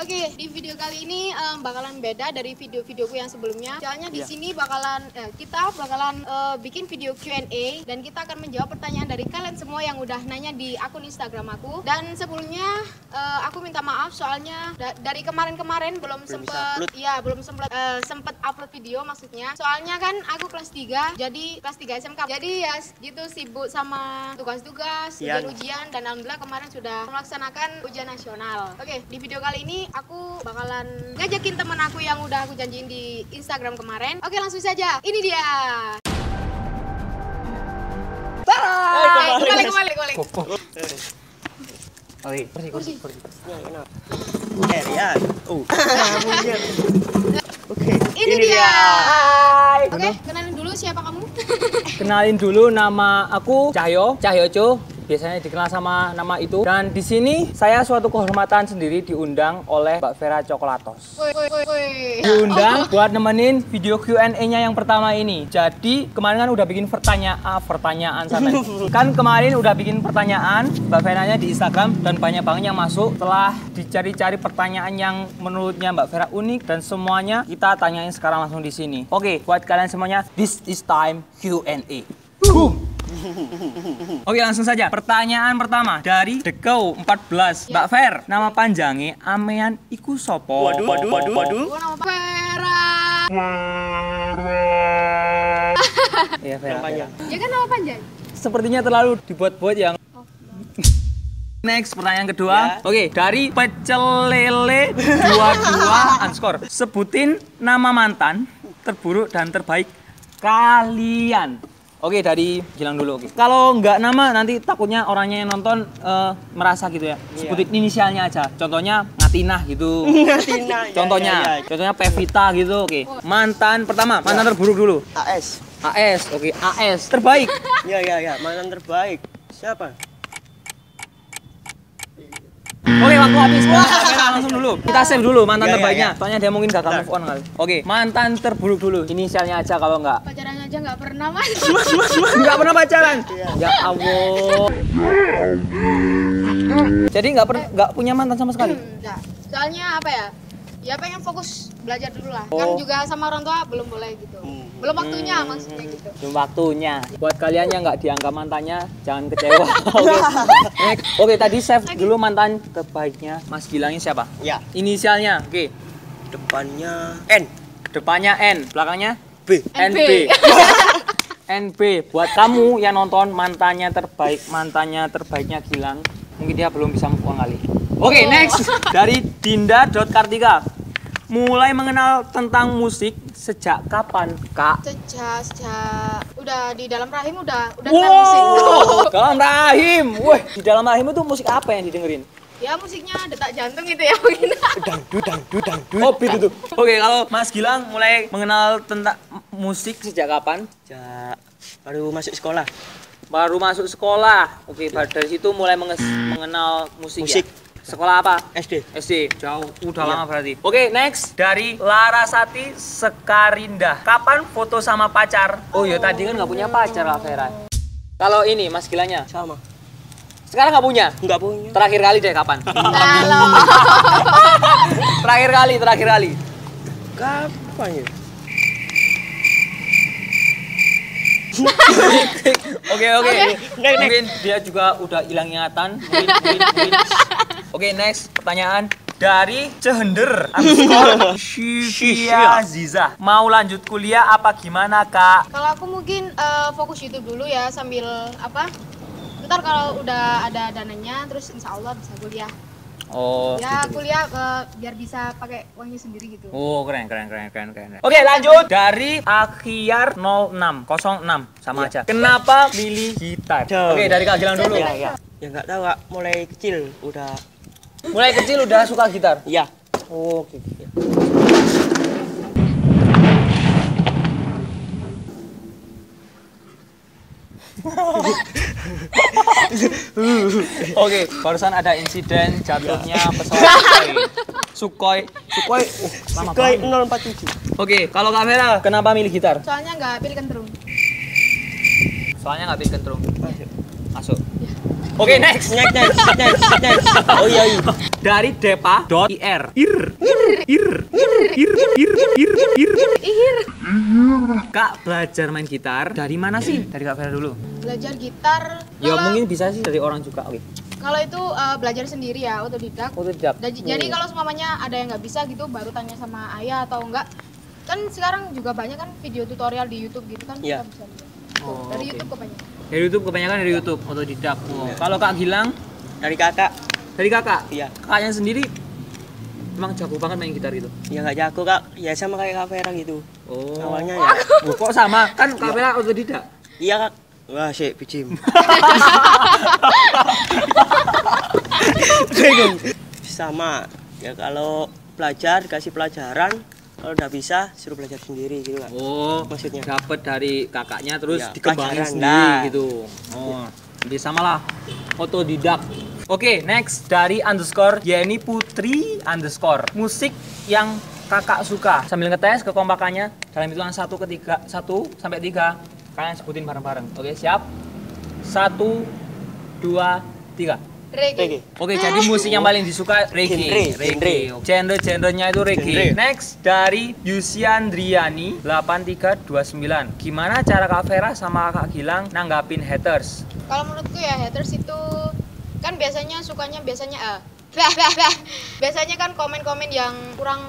Oke, di video kali ini em, bakalan beda dari video-videoku yang sebelumnya. Soalnya di Iya. sini bakalan eh, kita bakalan eh, bikin video Q&A dan kita akan menjawab pertanyaan dari kalian semua yang udah nanya di akun Instagram aku. Dan sebelumnya eh, aku minta maaf soalnya da- dari kemarin-kemarin belum, Belum bisa sempet iya belum sempet eh, sempet upload video maksudnya. Soalnya kan aku kelas 3 jadi kelas 3 SMK. Jadi ya gitu sibuk sama tugas-tugas, Ujian. ujian-ujian dan alhamdulillah kemarin sudah melaksanakan ujian nasional. Oke, di video kali ini aku bakalan ngajakin temen aku yang udah aku janjiin di Instagram kemarin. Oke, langsung saja. Ini dia. Eh, kembali, kembali, kembali. Oke, pergi, Kursi. pergi, pergi. Eh, Rian. Oh. Oke. Ini, dia. Hai. Oke, kenalin dulu siapa kamu? Kenalin dulu nama aku Cahyo, Cahyoco. Biasanya dikenal sama nama itu. Dan di sini saya suatu kehormatan sendiri diundang oleh Mbak Vera Coklatos. Diundang buat nemenin video Q&A-nya yang pertama ini. Jadi kemarin kan udah bikin pertanyaan, ah, pertanyaan sampai. kan kemarin udah bikin pertanyaan Mbak Vera-nya di Instagram dan banyak banget yang masuk. Setelah dicari-cari pertanyaan yang menurutnya Mbak Vera unik dan semuanya kita tanyain sekarang langsung di sini. Oke, buat kalian semuanya, this is time Q&A. Boom. Oke langsung saja. Pertanyaan pertama dari Dekau 14. Mbak Fer, nama panjangnya Amean iku sopo? Waduh, waduh, waduh, waduh. Vera. Iya Vera. Panjang. Ya kan nama panjang. Sepertinya terlalu dibuat-buat yang Next, pertanyaan kedua. Ya. Oke, dari pecel lele 22 underscore. Sebutin nama mantan terburuk dan terbaik kalian. Oke, dari Gilang dulu. Oke. Kalau nggak nama nanti takutnya orangnya yang nonton eh, merasa gitu ya. Iya. Sebutin inisialnya aja. Contohnya Ngatinah gitu. Tina. ya, Contohnya, ya, ya. contohnya Pevita gitu. Oke. Mantan pertama, mantan terburuk dulu. AS. AS, oke. AS terbaik. Ya, ya, ya. Mantan terbaik. Siapa? Oke, waktu habis. Kamera langsung dulu. Kita save dulu mantan Ya, ya, terbaiknya. ya. Soalnya dia mungkin gak Bentar. move on kali. Oke, mantan terburuk dulu. Inisialnya aja kalau enggak. Pacarannya aja nggak pernah mas. Enggak pernah pacaran. Iya. Ya Allah. Jadi nggak pernah nggak punya mantan sama sekali. Enggak. Soalnya apa ya? Ya pengen fokus belajar dulu lah. Oh. Kan juga sama orang tua belum boleh gitu. Hmm. Belum waktunya maksudnya gitu. Belum waktunya. Buat kalian yang nggak dianggap mantannya, jangan kecewa. Oke. Next. Oke, tadi save dulu mantan terbaiknya. Mas Gilangnya siapa? Ya. Inisialnya. Oke. Depannya N. Depannya N, belakangnya B. NB. NB. NB. Buat kamu yang nonton mantannya terbaik, mantannya terbaiknya Gilang, mungkin dia belum bisa move on kali. Oke, next dari Dinda.kartika. Mulai mengenal tentang musik sejak kapan, Kak? Sejak sejak udah di dalam rahim udah udah kenal musik. Wow, dalam rahim. Wih, di dalam rahim itu musik apa yang didengerin? Ya musiknya detak jantung gitu ya mungkin. Dangdut, dangdut, dangdut. Oh, itu. Oke, kalau Mas Gilang mulai mengenal tentang musik sejak kapan? Ja, baru masuk sekolah. Baru masuk sekolah. Oke, dari situ mulai menges- mengenal musik, Musik. ya? Sekolah apa? SD. SD. Jauh. Udah Iya. lama berarti. Oke, next dari Larasati Sekarinda. Kapan foto sama pacar? Oh ya tadi kan nggak punya pacar Kak Vera. Kalau ini Mas Gilanya, Sama. sekarang nggak punya. Enggak punya. Terakhir kali deh kapan? Terakhir kali, terakhir kali. Kapan ya? Oke oke. Next, Mungkin dia juga udah hilang ingatan. Mungkin, mungkin, mungkin. Oke next pertanyaan dari Cehender underscore Shivia Ziza. Mau lanjut kuliah apa gimana kak? kalau aku mungkin eh, fokus YouTube dulu ya sambil apa? Ntar kalau udah ada dananya terus insya Allah bisa kuliah. Oh ya gitu. kuliah eh, biar bisa pakai uangnya sendiri gitu. Oh keren keren keren keren keren. Oke lanjut dari Akhiar 06 06 sama aja. Kenapa pilih gitar? Oke dari Kak Gilang dulu. Ya, ya. Ya enggak tahu, Kak. Mulai kecil udah Mulai kecil udah suka gitar. Iya. Oh, oke. Oke, barusan ada insiden jatuhnya pesawat Sukhoi. Sukhoi. Sukhoi. Uh, lama Sukai banget. 047. Oke, kalau Kak Vera, kenapa milih gitar? Soalnya nggak pilih kentrung. Soalnya nggak pilih kentrung. Oke, next. Next, next, next, next. Oh iya, iya. dari depa.ir. Ir. Ir. Ir. Ir. Ir. Ir. Ir. Ihir. Kak belajar main gitar dari mana sih? Dari Kak Vera dulu. Belajar gitar. Ya kalau- mungkin bisa sih dari orang juga. Oke. Kalau itu eh, belajar sendiri ya, otodidak. Otodidak. Dan- Jadi kalau semuanya ada yang nggak bisa gitu, baru tanya sama ayah atau enggak. Kan sekarang juga banyak kan video tutorial di YouTube gitu kan Iya. kita bisa lihat. Oh, Dari oke. YouTube kebanyakan. Dari YouTube kebanyakan dari YouTube otodidak. Oh. Kalau Kak Gilang Dari kakak. dari Kakak. Iya. Kakaknya sendiri emang jago banget main gitar gitu. Ya nggak jago kak. Ya sama kayak kak Vera gitu. Oh. Awalnya ya. Oh, kok sama? Kan Kak Vera otodidak. Iya kak. Wah sih pijim. Bingung. Sama. Ya kalau belajar dikasih pelajaran. Kalau udah bisa suruh belajar sendiri gitu kak. Oh, Maksudnya? dapat dari kakaknya terus Iya, dikembangin sendiri nah. gitu. Oh, jadi sama lah. Otodidak. Oke, next dari underscore Yeni Putri underscore musik yang kakak suka sambil ngetes kekompakannya dalam hitungan satu ketiga satu sampai tiga kalian sebutin bareng-bareng. Oke, siap? Satu, dua, tiga. Reggae. Oke, jadi musik yang paling disuka reggae. Genre, Reggae. Genre-genrenya itu reggae. Genre. Next dari Yusiandriani 8329. Gimana cara Kak Vera sama Kak Gilang nanggapin haters? Kalau menurutku ya haters itu kan biasanya sukanya biasanya eh biasanya kan komen-komen yang kurang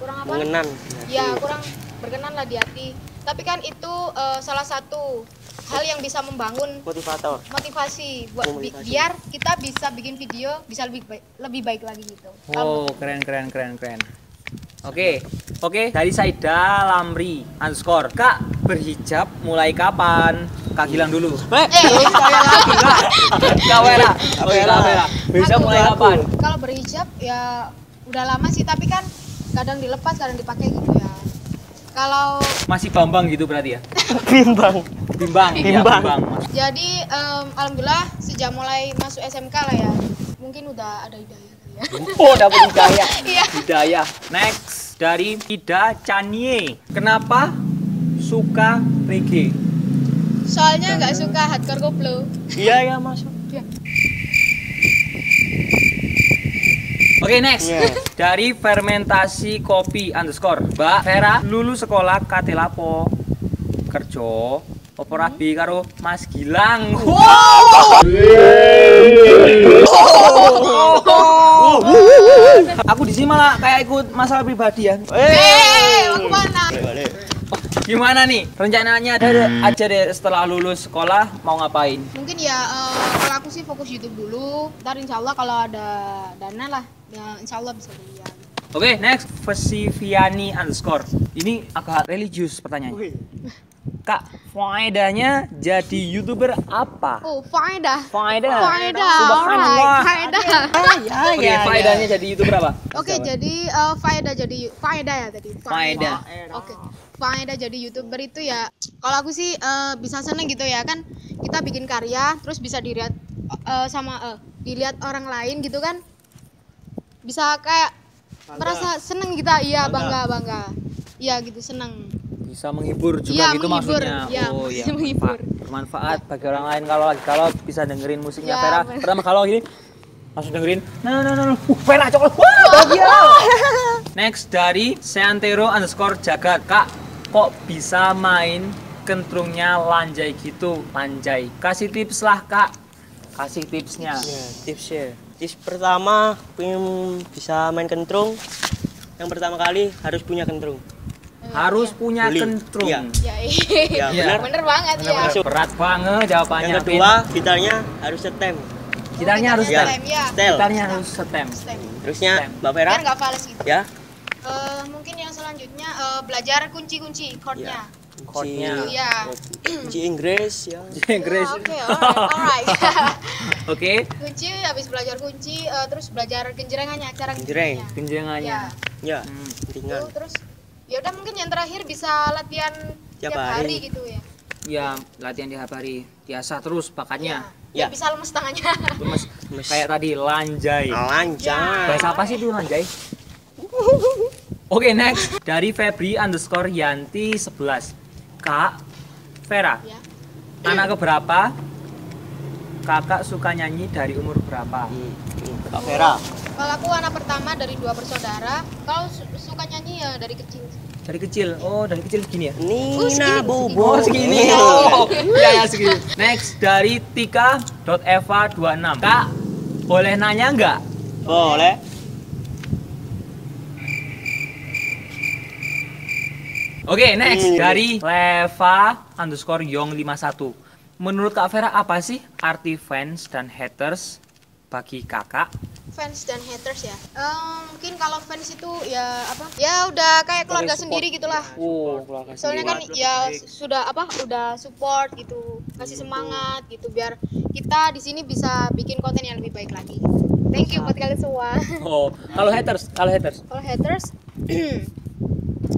kurang apa? Mengenan. Ya kurang berkenan lah di hati. Tapi kan itu eh, salah satu hal yang bisa membangun Motivator. motivasi buat bi- biar kita bisa bikin video bisa lebih baik lebih baik lagi gitu. Oh, keren keren keren keren. Oke, oke dari Saida Lamri underscore Kak berhijab mulai kapan? Kak Gilang dulu. Eh, Eh, Kak oh iya, Kak Vera. Berhijab Aku- mulai kapan? kalau berhijab ya udah lama sih tapi kan kadang dilepas kadang dipakai gitu ya. Kalau Masih bambang gitu berarti ya? bimbang. Bimbang, iya, Bimbang. bimbang. jadi em, alhamdulillah sejak mulai masuk SMK lah ya mungkin udah ada hidayah kali ya. Oh, dapat hidayah. Iya. Hidayah. Next dari Ida Chanie. Kenapa suka reggae? Soalnya nggak suka hardcore koplo. Iya ya masuk. Oke next Iya. dari fermentasi kopi underscore Mbak Vera lulus sekolah katelapo kerja opo rabi karo Mas Gilang. Wow. Aku di sini malah kayak ikut masalah pribadi ya. Eh, mau ke mana? Gimana nih rencananya ada aja deh setelah lulus sekolah mau ngapain? Mungkin ya eh, kalau aku sih fokus YouTube dulu. Ntar insya Allah kalau ada dana lah, ya insya Allah bisa belian. Oke next Vesiviani underscore Ini agak religius pertanyaannya. Kak, faedahnya jadi youtuber apa? Oh, faedah. Faedah. Faedah, Subhanallah. faedah. Ya, Oke, faedahnya jadi youtuber apa? Oke, jadi eh, faedah jadi faedah ya tadi. Faedah. Oke. Faedah jadi YouTuber itu ya kalau aku sih eh, bisa seneng gitu ya kan kita bikin karya terus bisa dilihat eh, sama eh, dilihat orang lain gitu kan. Bisa kayak merasa seneng kita iya bangga bangga. Iya gitu seneng. Bisa menghibur juga Iya, gitu menghibur. maksudnya. Iya, oh iya. menghibur. Bermanfaat, bagi orang lain kalau lagi kalau bisa dengerin musiknya Iya, Vera. bener. Pertama kalau gini langsung dengerin. Nah, nah, nah, nah. Uh, Vera coklat. Wah, bahagia. Next dari Seantero underscore jagat. Kak, kok bisa main kentrungnya lanjai gitu? Lanjai. Kasih tips lah, Kak. Kasih tipsnya. Ya, tipsnya. Tips pertama, pengen bisa main kentrung. Yang pertama kali harus punya kentrung. Harus punya Beli. kentrung. Iya. Ya, iya. Ya, Iya. benar. bener banget ya. Masuk. Berat banget jawabannya. Yang kedua, gitarnya harus setem. Gitarnya harus Ya. setem. ya. Gitarnya harus setem. Stem. Terusnya, Setem. Mbak Vera, Biar nggak fals gitu. ya. Eh, mungkin yang selanjutnya eh, belajar kunci-kunci chordnya. Chordnya. Iya. Kunci Inggris, ya. Inggris. Ya, Oke, alright. Oke. kunci habis belajar kunci eh, terus belajar genjrengannya cara Genjreng. genjrengannya. Genjengannya. Ya, Ya, Hmm. ringan. terus ya udah mungkin yang terakhir bisa latihan Tiap tiap, hari. hari. gitu ya. Ya, latihan di hari biasa terus bakatnya. Ya. Ya. bisa lemes tangannya. Lemes. Lemes. Kayak tadi lanjai. Lancar. Bahasa apa sih itu lanjai? Oke, next dari Febri underscore Yanti 11. Kak, Vera, ya. anak keberapa? Kakak suka nyanyi dari umur berapa? Hmm, hmm, Kak Vera, Kalau aku anak pertama dari dua bersaudara. Kalau su- suka nyanyi ya dari kecil. Dari kecil. Oh, dari kecil segini ya? Oh, Nina Bobo. Oh, segini. Oh, iya ya segini. Next dari tika.eva26. Kak, boleh nanya nggak? Boleh. Oke, next Hmm. dari Leva underscore Yong 51. Menurut Kak Vera apa sih arti fans dan haters bagi kakak? Fans dan haters ya. Eh, mungkin kalau fans itu ya apa? Ya udah kayak keluarga support. sendiri gitulah. Oh, Soalnya kan ya sudah apa? Udah support gitu, kasih semangat gitu biar kita di sini bisa bikin konten yang lebih baik lagi. Thank you buat kalian semua. oh, kalau haters, kalau haters. Kalau haters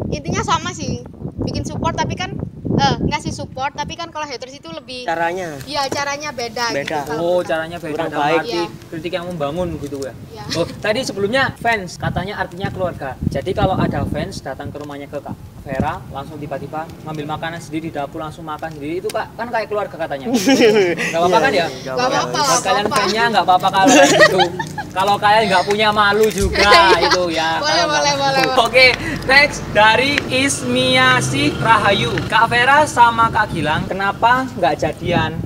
intinya sama sih. Bikin support tapi kan eh ngasih support tapi kan kalau haters itu lebih Caranya. ya caranya beda, Beda. gitu. Kalau Oh, kita- caranya beda Kurang baik. arti Iya. kritik yang membangun gitu ya. Ya. Oh, tadi sebelumnya fans katanya artinya keluarga. Jadi kalau ada fans datang ke rumahnya ke Kak Vera, langsung tiba-tiba ngambil makanan sendiri di dapur langsung makan sendiri itu Kak kan kayak keluarga katanya. Gak apa-apa kan ya? Nggak Gak apa-apa, Buat gak kalian fansnya nggak apa-apa kalau gitu. Kalau kalian nggak punya malu juga itu ya. Boleh, kalau boleh, nggak- boleh, boleh. Oke, next dari Ismiasi Rahayu. Kak Vera sama Kak Gilang, kenapa nggak jadian?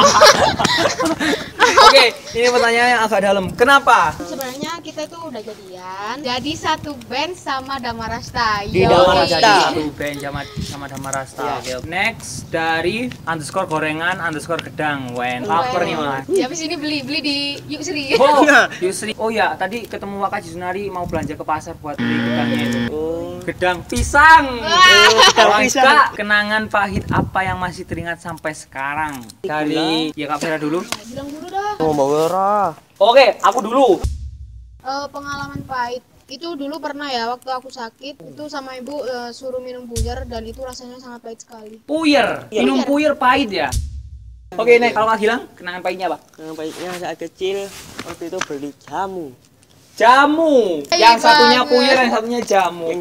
Oke, ini pertanyaan yang agak dalam. Kenapa? Sebenarnya kita itu udah jadian. Jadi satu band sama Damarasta. Di. Damarasta. jadi satu band sama sama Damarasta. Iya. Oke. Next dari underscore gorengan underscore gedang. Wen, Wen. lapar nih malah. Ya habis ini beli beli di Yusri. Oh, Nah. Yusri. Oh ya, tadi ketemu Waka Junari mau belanja ke pasar buat beli gedangnya itu. Oh. Gedang pisang. gedang Wah, pisang. Kak, kenangan pahit apa yang masih teringat sampai sekarang? Dari ya Kak Vera dulu. Bilang dulu. Oh, mau merah. Oke, aku dulu. Eh, pengalaman pahit itu dulu pernah ya waktu aku sakit itu sama ibu eh, suruh minum puyer dan itu rasanya sangat pahit sekali. Puyer. Iya. Minum puyer pahit ya. Oke, nih kalau Kak Gilang, kenangan pahitnya apa? Yang baiknya saat kecil waktu itu beli jamu. Jamu. Yang satunya puyer, yang satunya jamu.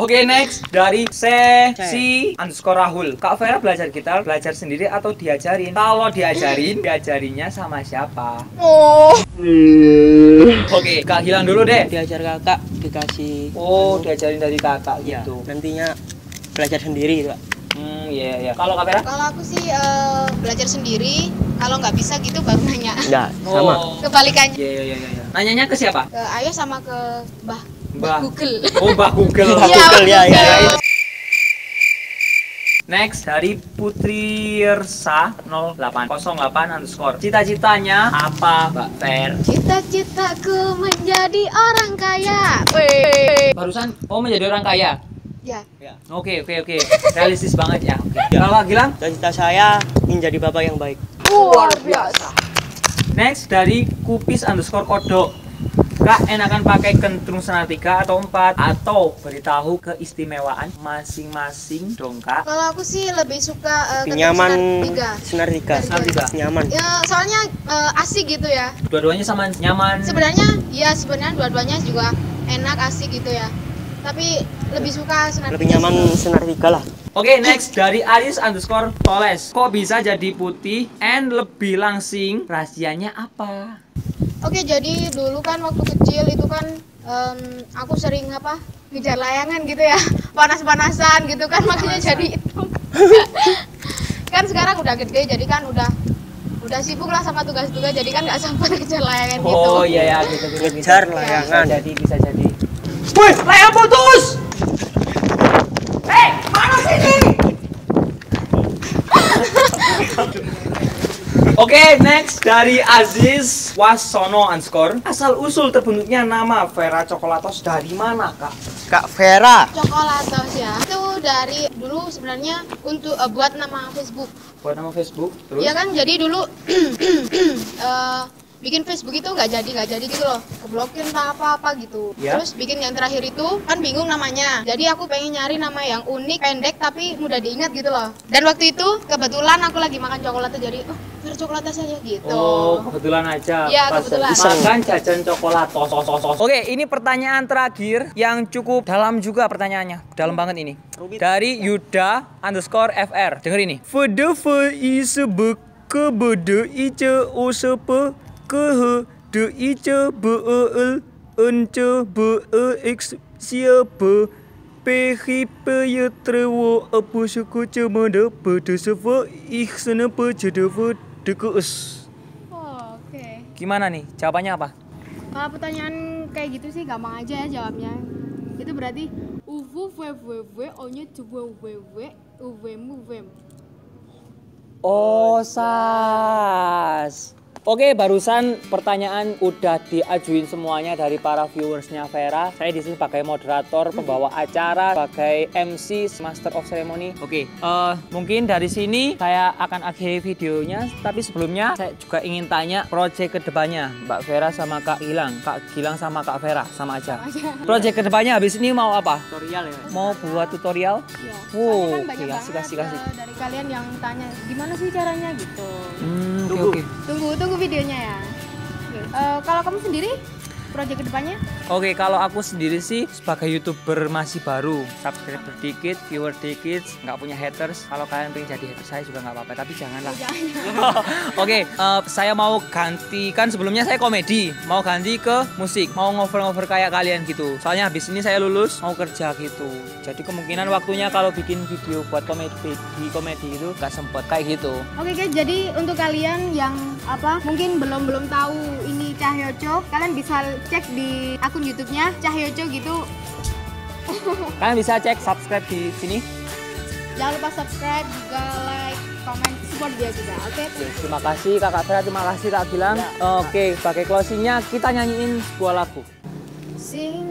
Oke next dari Sesi underscore Rahul. Kak Vera belajar gitar, belajar sendiri atau diajarin? Kalau diajarin, diajarinya sama siapa? Oh. Oke, Kak Gilang dulu deh. Diajar kakak dikasih Oh, diajarin dari kakak ya gitu. nantinya belajar sendiri Pak. Hmm, iya iya. Kalau Kak Vera? Kalau aku sih eh, belajar sendiri. Kalau nggak bisa gitu baru nanya. Enggak, sama. Oh. Kebalikannya Iya iya iya iya. Nanyanya ke siapa? ke ayah sama ke Mbah. Mbah. Google. Oh, Mbah Google. Mbah Iya, Google, ya, ya, Google. Next dari Putriersa 0808 underscore. Cita-citanya apa, Mbak Fer? Cita-citaku menjadi orang kaya. Weh. Barusan oh menjadi orang kaya. Ya. Oke oke oke. Realistis banget ya. Oke. Kalau Kak Gilang? Cita-cita saya menjadi bapak yang baik. Luar biasa. Next dari Kupis underscore kodok. Kak enakan pakai kentrung senar 3 atau 4 atau beritahu keistimewaan masing-masing dong kak. Kalau aku sih lebih suka uh, Nyaman tiga. senar tiga. Senar tiga. Nyaman. Ya, soalnya eh, asik gitu ya. Dua-duanya sama nyaman. Sebenarnya ya sebenarnya dua-duanya juga enak asik gitu ya. Tapi lebih suka senar Lebih nyaman senar tiga lah. Oke next dari Aris underscore Toles. Kok bisa jadi putih and lebih langsing? Rahasianya apa? Oke, jadi dulu kan waktu kecil itu kan em, aku sering apa? ngejar layangan gitu ya. Panas-panasan gitu kan makanya jadi itu. kan sekarang udah gede jadi kan udah udah sibuk lah sama tugas-tugas jadi kan nggak sempat ngejar layangan gitu. Oh iya ya gitu gitu. Ngejar bisa. layangan. Bisa jadi bisa jadi. Wih, layang putus. Hei, mana sini? Oke, next dari Aziz Wasono underscore. Asal usul terbentuknya nama Vera Coklatos dari mana, Kak? Kak Vera. Coklatos ya. Itu dari dulu sebenarnya untuk eh, buat nama Facebook. Buat nama Facebook, terus? Iya kan jadi dulu eh, bikin Facebook itu nggak jadi nggak jadi gitu loh keblokir entah apa apa gitu Ya. terus bikin yang terakhir itu kan bingung namanya jadi aku pengen nyari nama yang unik pendek tapi mudah diingat gitu loh dan waktu itu kebetulan aku lagi makan coklat jadi oh biar coklatnya saja gitu Oh, kebetulan aja. Iya, Pas kebetulan. Makan jajan coklat. Tos, tos, tos, tos. Oke, ini pertanyaan terakhir yang cukup dalam juga pertanyaannya. Dalam banget ini. Dari Yuda underscore FR. Dengar ini. Fede fe isebek ke be de ce be e l en ce be e x siapa pe hi pe wo mada pe de se ve ich sana pe ce de ve de ke es Oh, oke. Gimana nih? Jawabannya apa? Kalau pertanyaan kayak gitu sih gampang aja ya jawabnya. Itu berarti uvu ve ve ve onye tuwe we we uve mu vem. Oh, sas. Oke, barusan pertanyaan udah diajuin semuanya dari para viewersnya Vera. Saya di sini sebagai moderator, pembawa acara, sebagai MC, Master of Ceremony. Oke, eh, mungkin dari sini saya akan akhiri videonya. Tapi sebelumnya saya juga ingin tanya project ke depannya, Mbak Vera sama Kak Gilang, Kak Gilang sama Kak Vera sama aja. Project ke depannya habis ini mau apa? Tutorial ya. Mau buat tutorial? Ya. Wow, kan oke, kasih, kasih, kasih. eh, dari kalian yang tanya gimana sih caranya gitu. Hmm, oke Tunggu. oke. Tunggu tunggu videonya ya. Eh, kalau kamu sendiri project ke depannya? Oke, kalau aku sendiri sih sebagai youtuber masih baru, subscriber dikit, viewer dikit, nggak punya haters. Kalau kalian pengen jadi haters saya juga nggak apa-apa, tapi janganlah. Jangan. Oke, eh, saya mau ganti kan sebelumnya saya komedi, mau ganti ke musik, mau ngover-ngover kayak kalian gitu. Soalnya habis ini saya lulus mau kerja gitu. Jadi kemungkinan waktunya kalau bikin video buat komedi di komedi itu nggak sempet kayak gitu. Oke guys, jadi untuk kalian yang apa mungkin belum belum tahu ini Cahyoco, kalian bisa cek di akun YouTube-nya Cahyoco gitu. Kalian bisa cek subscribe di sini. Jangan lupa subscribe, juga like, comment, support dia juga. Oke. Oke, terima kasih Kakak Vera, terima kasih Kak Gilang. Oke, sebagai closingnya kita nyanyiin sebuah lagu. Sing